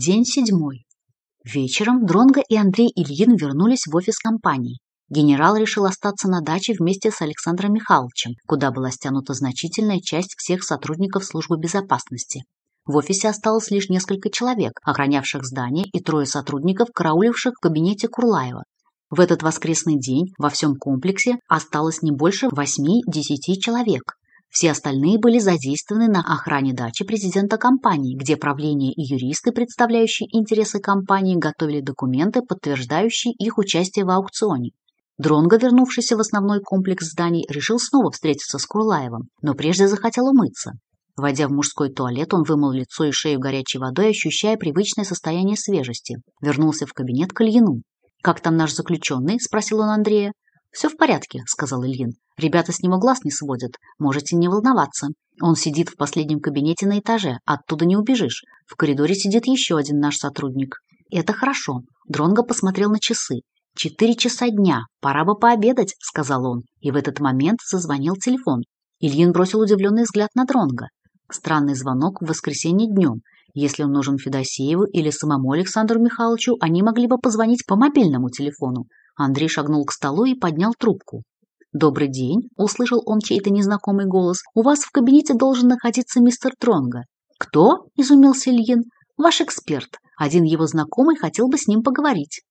День седьмой. Вечером Дронго и Андрей Ильин вернулись в офис компании. Генерал решил остаться на даче вместе с Александром Михайловичем, куда была стянута значительная часть всех сотрудников службы безопасности. В офисе осталось лишь несколько человек, охранявших здание, и трое сотрудников, карауливших в кабинете Курлаева. В этот воскресный день во всем комплексе осталось не больше 8-10 человек. Все остальные были задействованы на охране дачи президента компании, где правление и юристы, представляющие интересы компании, готовили документы, подтверждающие их участие в аукционе. Дронго, вернувшийся в основной комплекс зданий, решил снова встретиться с Курлаевым, но прежде захотел умыться. Войдя в мужской туалет, он вымыл лицо и шею горячей водой, ощущая привычное состояние свежести. Вернулся в кабинет к Ильину. «Как там наш заключенный?» – спросил он Андрея. «Все в порядке», — сказал Ильин. «Ребята с него глаз не сводят. Можете не волноваться. Он сидит в последнем кабинете на этаже. Оттуда не убежишь. В коридоре сидит еще один наш сотрудник». «Это хорошо». Дронго посмотрел на часы. «Четыре часа дня. Пора бы пообедать», — сказал он. И в этот момент зазвонил телефон. Ильин бросил удивленный взгляд на Дронго. Странный звонок в воскресенье днем. Если он нужен Федосееву или самому Александру Михайловичу, они могли бы позвонить по мобильному телефону. Андрей шагнул к столу и поднял трубку. «Добрый день», – услышал он чей-то незнакомый голос. «У вас в кабинете должен находиться мистер Тронга». «Кто?» – изумился Ильин. «Ваш эксперт. Один его знакомый хотел бы с ним поговорить».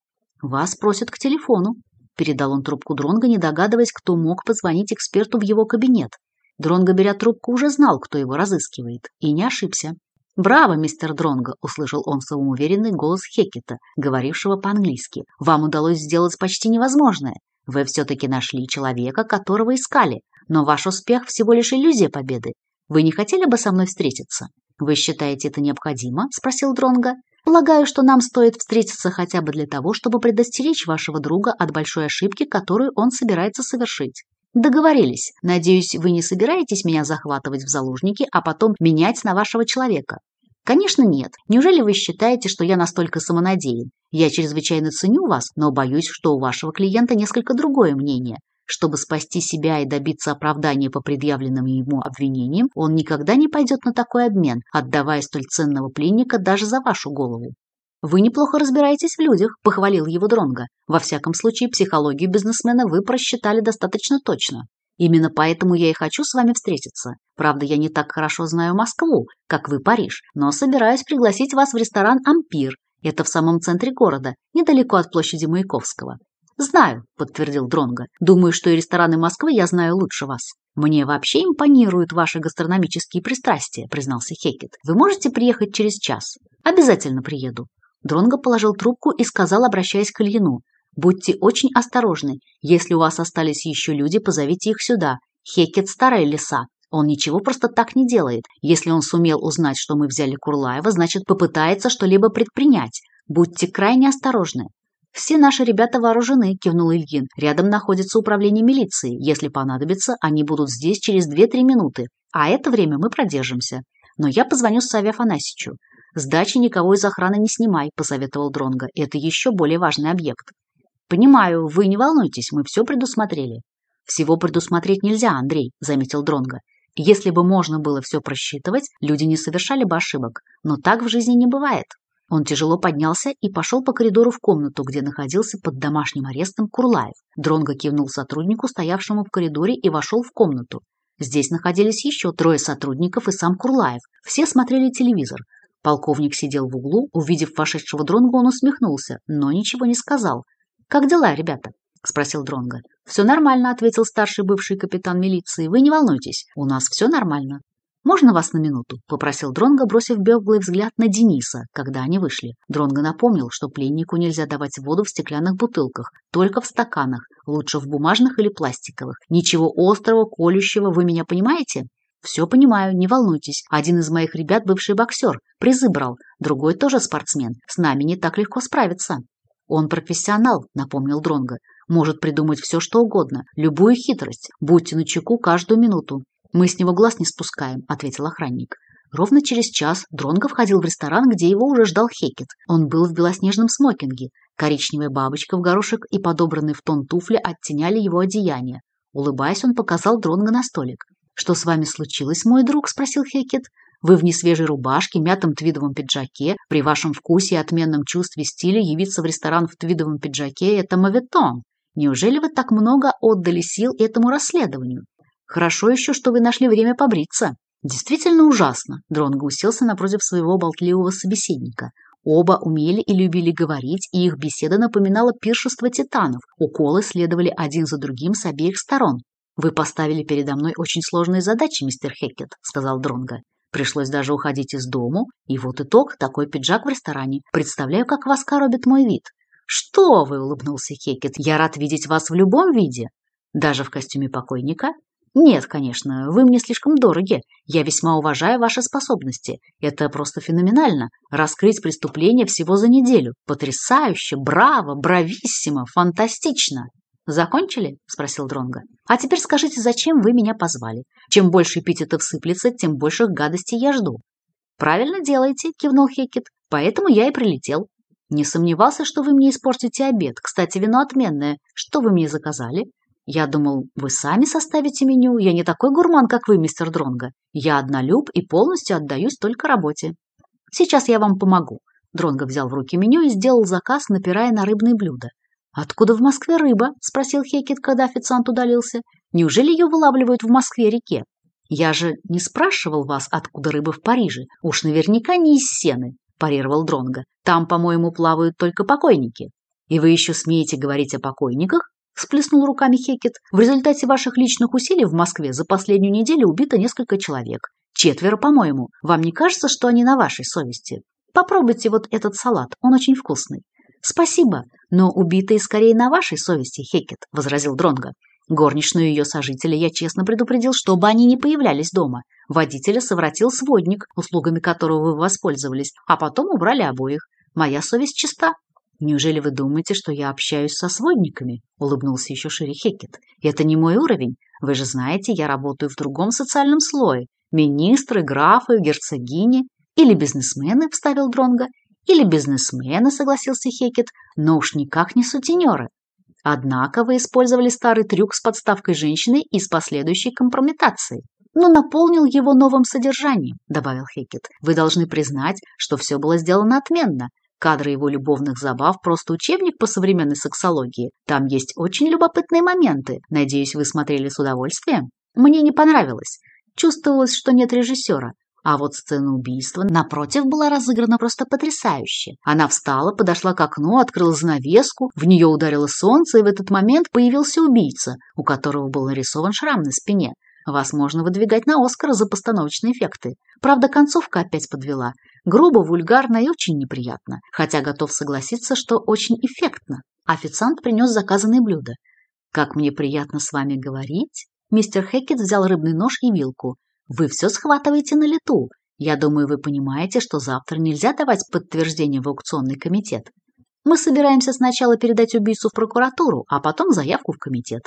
«Вас просят к телефону», – передал он трубку Дронга, не догадываясь, кто мог позвонить эксперту в его кабинет. Дронго, беря трубку, уже знал, кто его разыскивает, и не ошибся. «Браво, мистер Дронго!» – услышал он самоуверенный голос Хекета, говорившего по-английски. «Вам удалось сделать почти невозможное. Вы все-таки нашли человека, которого искали, но ваш успех всего лишь иллюзия победы. Вы не хотели бы со мной встретиться?» «Вы считаете это необходимо?» – спросил Дронго. «Полагаю, что нам стоит встретиться хотя бы для того, чтобы предостеречь вашего друга от большой ошибки, которую он собирается совершить». «Договорились. Надеюсь, вы не собираетесь меня захватывать в заложники, а потом менять на вашего человека. Конечно, нет. Неужели вы считаете, что я настолько самонадеян? Я чрезвычайно ценю вас, но боюсь, что у вашего клиента несколько другое мнение. Чтобы спасти себя и добиться оправдания по предъявленным ему обвинениям, он никогда не пойдет на такой обмен, отдавая столь ценного пленника даже за вашу голову. «Вы неплохо разбираетесь в людях», – похвалил его Дронга. «Во всяком случае, психологию бизнесмена вы просчитали достаточно точно». Именно поэтому я и хочу с вами встретиться. Правда, я не так хорошо знаю Москву, как вы Париж, но собираюсь пригласить вас в ресторан «Ампир». Это в самом центре города, недалеко от площади Маяковского. «Знаю», – подтвердил Дронго. «Думаю, что и рестораны Москвы я знаю лучше вас». «Мне вообще импонируют ваши гастрономические пристрастия», – признался Хекет. «Вы можете приехать через час?» «Обязательно приеду». Дронго положил трубку и сказал, обращаясь к Ильину. Будьте очень осторожны. Если у вас остались еще люди, позовите их сюда. Хекет – старая лиса. Он ничего просто так не делает. Если он сумел узнать, что мы взяли Курлаева, значит, попытается что-либо предпринять. Будьте крайне осторожны. «Все наши ребята вооружены», – кивнул Ильин. «Рядом находится управление милиции. Если понадобится, они будут здесь через 2-3 минуты. А это время мы продержимся. Но я позвоню Саве Афанасьевичу. Сдачи никого из охраны не снимай», – посоветовал Дронга. «Это еще более важный объект». Понимаю, вы не волнуйтесь, мы все предусмотрели. Всего предусмотреть нельзя, Андрей, заметил Дронга. Если бы можно было все просчитывать, люди не совершали бы ошибок, но так в жизни не бывает. Он тяжело поднялся и пошел по коридору в комнату, где находился под домашним арестом Курлаев. Дронго кивнул сотруднику, стоявшему в коридоре, и вошел в комнату. Здесь находились еще трое сотрудников и сам Курлаев. Все смотрели телевизор. Полковник сидел в углу, увидев вошедшего Дронго, он усмехнулся, но ничего не сказал. «Как дела, ребята?» — спросил Дронга. «Все нормально», — ответил старший бывший капитан милиции. «Вы не волнуйтесь, у нас все нормально». «Можно вас на минуту?» — попросил Дронго, бросив беглый взгляд на Дениса, когда они вышли. Дронго напомнил, что пленнику нельзя давать воду в стеклянных бутылках, только в стаканах, лучше в бумажных или пластиковых. Ничего острого, колющего, вы меня понимаете? «Все понимаю, не волнуйтесь. Один из моих ребят бывший боксер, призы брал, другой тоже спортсмен. С нами не так легко справиться». «Он профессионал», — напомнил Дронго. «Может придумать все, что угодно, любую хитрость. Будьте на чеку каждую минуту». «Мы с него глаз не спускаем», — ответил охранник. Ровно через час Дронго входил в ресторан, где его уже ждал Хекет. Он был в белоснежном смокинге. Коричневая бабочка в горошек и подобранные в тон туфли оттеняли его одеяние. Улыбаясь, он показал Дронго на столик. «Что с вами случилось, мой друг?» – спросил Хекет. Вы в несвежей рубашке, мятом твидовом пиджаке, при вашем вкусе и отменном чувстве стиля явиться в ресторан в твидовом пиджаке – это моветон. Неужели вы так много отдали сил этому расследованию? Хорошо еще, что вы нашли время побриться. Действительно ужасно. Дронго уселся напротив своего болтливого собеседника. Оба умели и любили говорить, и их беседа напоминала пиршество титанов. Уколы следовали один за другим с обеих сторон. «Вы поставили передо мной очень сложные задачи, мистер Хеккет», — сказал Дронга. Пришлось даже уходить из дому, и вот итог – такой пиджак в ресторане. Представляю, как вас коробит мой вид. «Что вы!» – улыбнулся Хекет. «Я рад видеть вас в любом виде. Даже в костюме покойника?» «Нет, конечно, вы мне слишком дороги. Я весьма уважаю ваши способности. Это просто феноменально. Раскрыть преступление всего за неделю. Потрясающе, браво, брависсимо, фантастично!» «Закончили?» – спросил Дронга. «А теперь скажите, зачем вы меня позвали? Чем больше эпитетов сыплется, тем больших гадостей я жду». «Правильно делаете», – кивнул Хекет. «Поэтому я и прилетел. Не сомневался, что вы мне испортите обед. Кстати, вино отменное. Что вы мне заказали?» «Я думал, вы сами составите меню. Я не такой гурман, как вы, мистер Дронга. Я однолюб и полностью отдаюсь только работе». «Сейчас я вам помогу». Дронго взял в руки меню и сделал заказ, напирая на рыбные блюда. «Откуда в Москве рыба?» – спросил Хекет, когда официант удалился. «Неужели ее вылавливают в Москве-реке? Я же не спрашивал вас, откуда рыба в Париже. Уж наверняка не из сены», – парировал Дронга. «Там, по-моему, плавают только покойники». «И вы еще смеете говорить о покойниках?» – всплеснул руками Хекет. «В результате ваших личных усилий в Москве за последнюю неделю убито несколько человек. Четверо, по-моему. Вам не кажется, что они на вашей совести? Попробуйте вот этот салат, он очень вкусный. «Спасибо, но убитые скорее на вашей совести, Хекет», — возразил Дронго. Горничную ее сожителя я честно предупредил, чтобы они не появлялись дома. Водителя совратил сводник, услугами которого вы воспользовались, а потом убрали обоих. Моя совесть чиста. «Неужели вы думаете, что я общаюсь со сводниками?» — улыбнулся еще шире Хекет. «Это не мой уровень. Вы же знаете, я работаю в другом социальном слое. Министры, графы, герцогини или бизнесмены», — вставил Дронга или бизнесмена, согласился Хекет, но уж никак не сутенеры. Однако вы использовали старый трюк с подставкой женщины и с последующей компрометацией. Но наполнил его новым содержанием, добавил Хекет. Вы должны признать, что все было сделано отменно. Кадры его любовных забав – просто учебник по современной сексологии. Там есть очень любопытные моменты. Надеюсь, вы смотрели с удовольствием? Мне не понравилось. Чувствовалось, что нет режиссера. А вот сцена убийства напротив была разыграна просто потрясающе. Она встала, подошла к окну, открыла занавеску, в нее ударило солнце, и в этот момент появился убийца, у которого был нарисован шрам на спине. Вас можно выдвигать на Оскар за постановочные эффекты. Правда, концовка опять подвела. Грубо, вульгарно и очень неприятно. Хотя готов согласиться, что очень эффектно. Официант принес заказанные блюда. «Как мне приятно с вами говорить!» Мистер Хекет взял рыбный нож и вилку. Вы все схватываете на лету. Я думаю, вы понимаете, что завтра нельзя давать подтверждение в аукционный комитет. Мы собираемся сначала передать убийцу в прокуратуру, а потом заявку в комитет.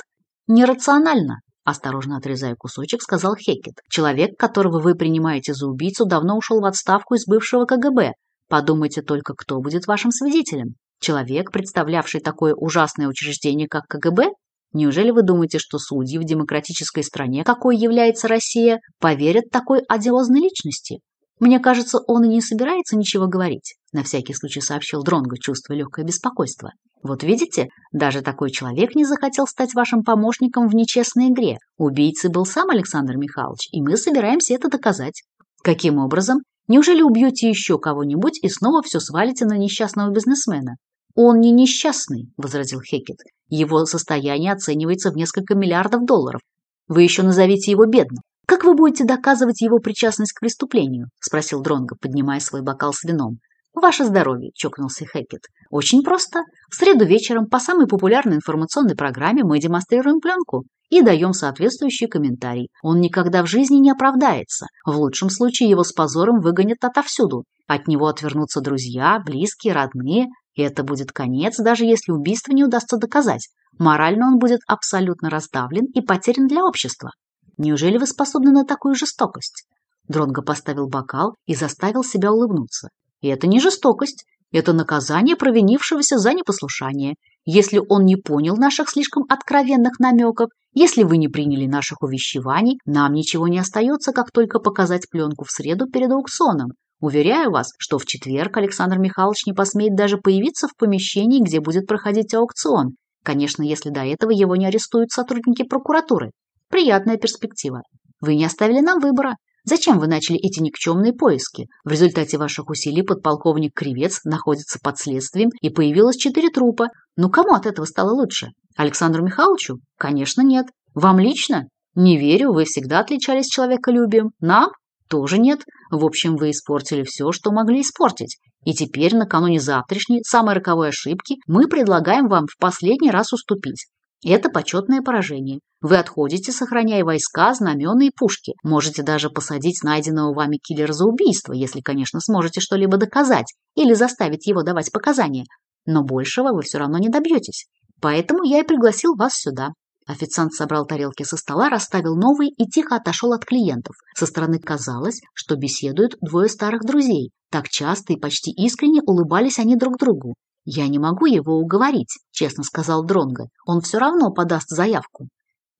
Нерационально, осторожно отрезая кусочек, сказал Хекет. Человек, которого вы принимаете за убийцу, давно ушел в отставку из бывшего КГБ. Подумайте только, кто будет вашим свидетелем. Человек, представлявший такое ужасное учреждение, как КГБ, Неужели вы думаете, что судьи в демократической стране, какой является Россия, поверят такой одиозной личности? Мне кажется, он и не собирается ничего говорить, на всякий случай сообщил Дронго, чувствуя легкое беспокойство. Вот видите, даже такой человек не захотел стать вашим помощником в нечестной игре. Убийцей был сам Александр Михайлович, и мы собираемся это доказать. Каким образом? Неужели убьете еще кого-нибудь и снова все свалите на несчастного бизнесмена? Он не несчастный, возразил Хекет. Его состояние оценивается в несколько миллиардов долларов. Вы еще назовите его бедным. Как вы будете доказывать его причастность к преступлению? спросил Дронго, поднимая свой бокал с вином. «Ваше здоровье», – чокнулся Хекет. «Очень просто. В среду вечером по самой популярной информационной программе мы демонстрируем пленку и даем соответствующий комментарий. Он никогда в жизни не оправдается. В лучшем случае его с позором выгонят отовсюду. От него отвернутся друзья, близкие, родные. И это будет конец, даже если убийство не удастся доказать. Морально он будет абсолютно раздавлен и потерян для общества. Неужели вы способны на такую жестокость? Дронго поставил бокал и заставил себя улыбнуться. И это не жестокость, это наказание провинившегося за непослушание. Если он не понял наших слишком откровенных намеков, если вы не приняли наших увещеваний, нам ничего не остается, как только показать пленку в среду перед аукционом. Уверяю вас, что в четверг Александр Михайлович не посмеет даже появиться в помещении, где будет проходить аукцион. Конечно, если до этого его не арестуют сотрудники прокуратуры. Приятная перспектива. Вы не оставили нам выбора. Зачем вы начали эти никчемные поиски? В результате ваших усилий подполковник Кривец находится под следствием и появилось четыре трупа. Ну кому от этого стало лучше? Александру Михайловичу? Конечно, нет. Вам лично? Не верю, вы всегда отличались человеколюбием. Нам? Тоже нет. В общем, вы испортили все, что могли испортить. И теперь, накануне завтрашней, самой роковой ошибки, мы предлагаем вам в последний раз уступить. Это почетное поражение. Вы отходите, сохраняя войска, знамена и пушки. Можете даже посадить найденного вами киллера за убийство, если, конечно, сможете что-либо доказать или заставить его давать показания. Но большего вы все равно не добьетесь. Поэтому я и пригласил вас сюда. Официант собрал тарелки со стола, расставил новые и тихо отошел от клиентов. Со стороны казалось, что беседуют двое старых друзей. Так часто и почти искренне улыбались они друг другу. «Я не могу его уговорить», — честно сказал Дронго. «Он все равно подаст заявку».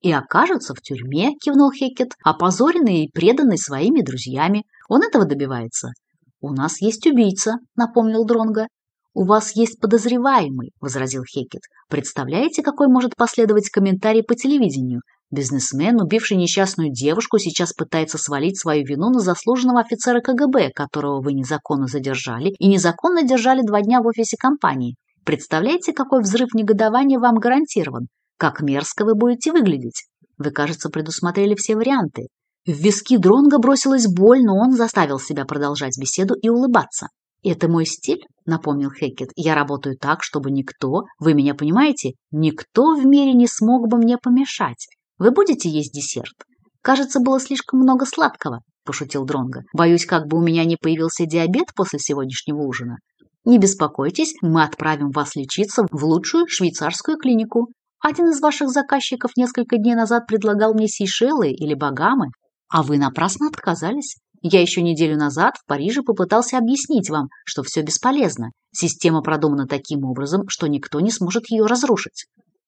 «И окажется в тюрьме», — кивнул Хекет, опозоренный и преданный своими друзьями. «Он этого добивается». «У нас есть убийца», — напомнил Дронго. «У вас есть подозреваемый», – возразил Хекет. «Представляете, какой может последовать комментарий по телевидению? Бизнесмен, убивший несчастную девушку, сейчас пытается свалить свою вину на заслуженного офицера КГБ, которого вы незаконно задержали и незаконно держали два дня в офисе компании. Представляете, какой взрыв негодования вам гарантирован? Как мерзко вы будете выглядеть? Вы, кажется, предусмотрели все варианты». В виски Дронга бросилась боль, но он заставил себя продолжать беседу и улыбаться. «Это мой стиль», — напомнил Хекет. «Я работаю так, чтобы никто, вы меня понимаете, никто в мире не смог бы мне помешать. Вы будете есть десерт?» «Кажется, было слишком много сладкого», — пошутил Дронго. «Боюсь, как бы у меня не появился диабет после сегодняшнего ужина. Не беспокойтесь, мы отправим вас лечиться в лучшую швейцарскую клинику. Один из ваших заказчиков несколько дней назад предлагал мне Сейшелы или Багамы, а вы напрасно отказались. Я еще неделю назад в Париже попытался объяснить вам, что все бесполезно. Система продумана таким образом, что никто не сможет ее разрушить.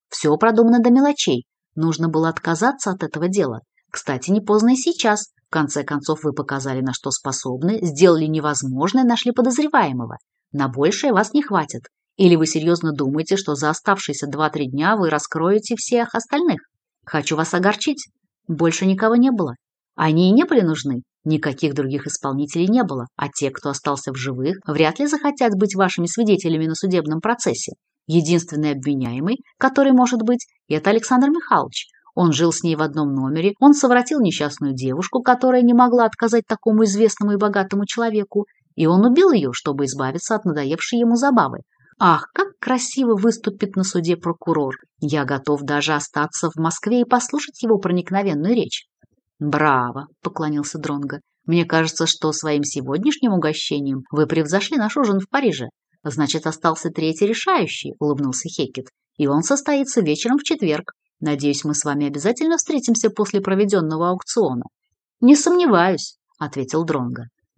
Все продумано до мелочей. Нужно было отказаться от этого дела. Кстати, не поздно и сейчас. В конце концов, вы показали, на что способны, сделали невозможное, нашли подозреваемого. На большее вас не хватит. Или вы серьезно думаете, что за оставшиеся 2-3 дня вы раскроете всех остальных? Хочу вас огорчить. Больше никого не было. Они и не были нужны. Никаких других исполнителей не было, а те, кто остался в живых, вряд ли захотят быть вашими свидетелями на судебном процессе. Единственный обвиняемый, который может быть, это Александр Михайлович. Он жил с ней в одном номере, он совратил несчастную девушку, которая не могла отказать такому известному и богатому человеку, и он убил ее, чтобы избавиться от надоевшей ему забавы. Ах, как красиво выступит на суде прокурор! Я готов даже остаться в Москве и послушать его проникновенную речь. «Браво!» – поклонился Дронго. «Мне кажется, что своим сегодняшним угощением вы превзошли наш ужин в Париже. Значит, остался третий решающий», – улыбнулся Хекет. «И он состоится вечером в четверг. Надеюсь, мы с вами обязательно встретимся после проведенного аукциона». «Не сомневаюсь», – ответил Дронго.